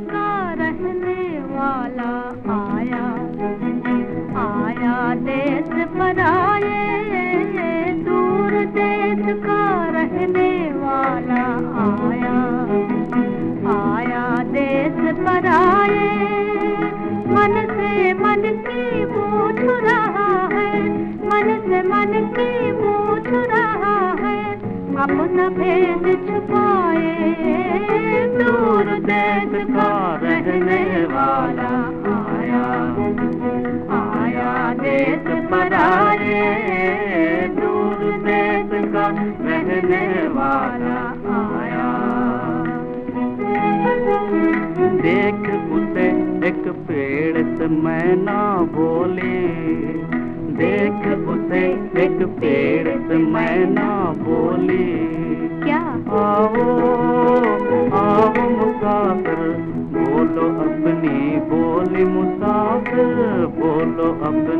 का रहने वाला आया। आया देश पर आए, दूर देश का रहने वाला आया। आया देश पर आए, मन से मन की पूछ रहा है, मन से मन की रहा है, अपना भेद रहने वाला आया। देख उसे एक पेड़ से मैना बोली। देख उसे एक पेड़ से मैना बोली। क्या? आओ आओ मुसाफिर बोलो अपनी बोली मुसाफिर बोलो अपनी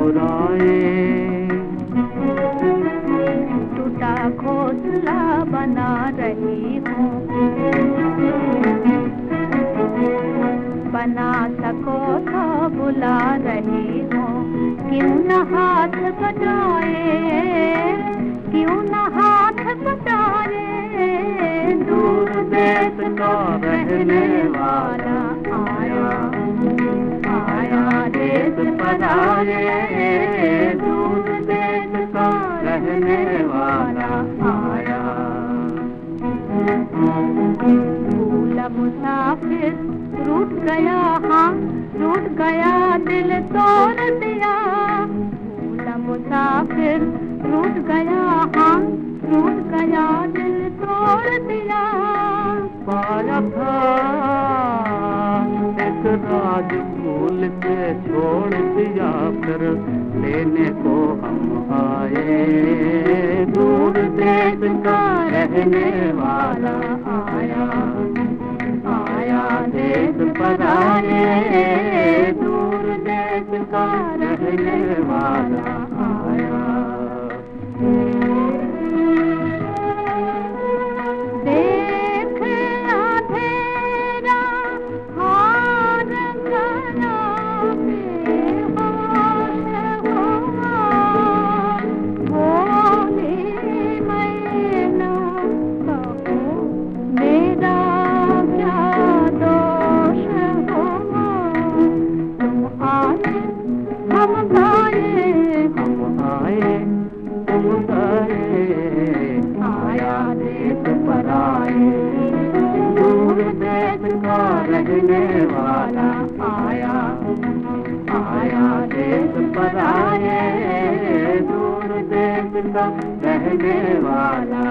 घबराए टूटा घोंसला बना रही हूँ। बना सको तो बुला रही हूँ। क्यों न हाथ बटाए? क्यों न हाथ बटाए? दूर देश का रहने वाला आए मुसाफिर रूठ गया हाँ रूठ गया, दिल तोड़ दिया। भूला मुसाफिर रूठ गया हाँ रूठ गया, दिल तोड़ दिया। राज भूल के छोड़ दिया कर, लेने को हम आए। दूर देश का रहने वाला आया आया देश पर आए दूर देश का रहने वाला रहने वाला आया आया देश पर आए दूर देश का रहने वाला।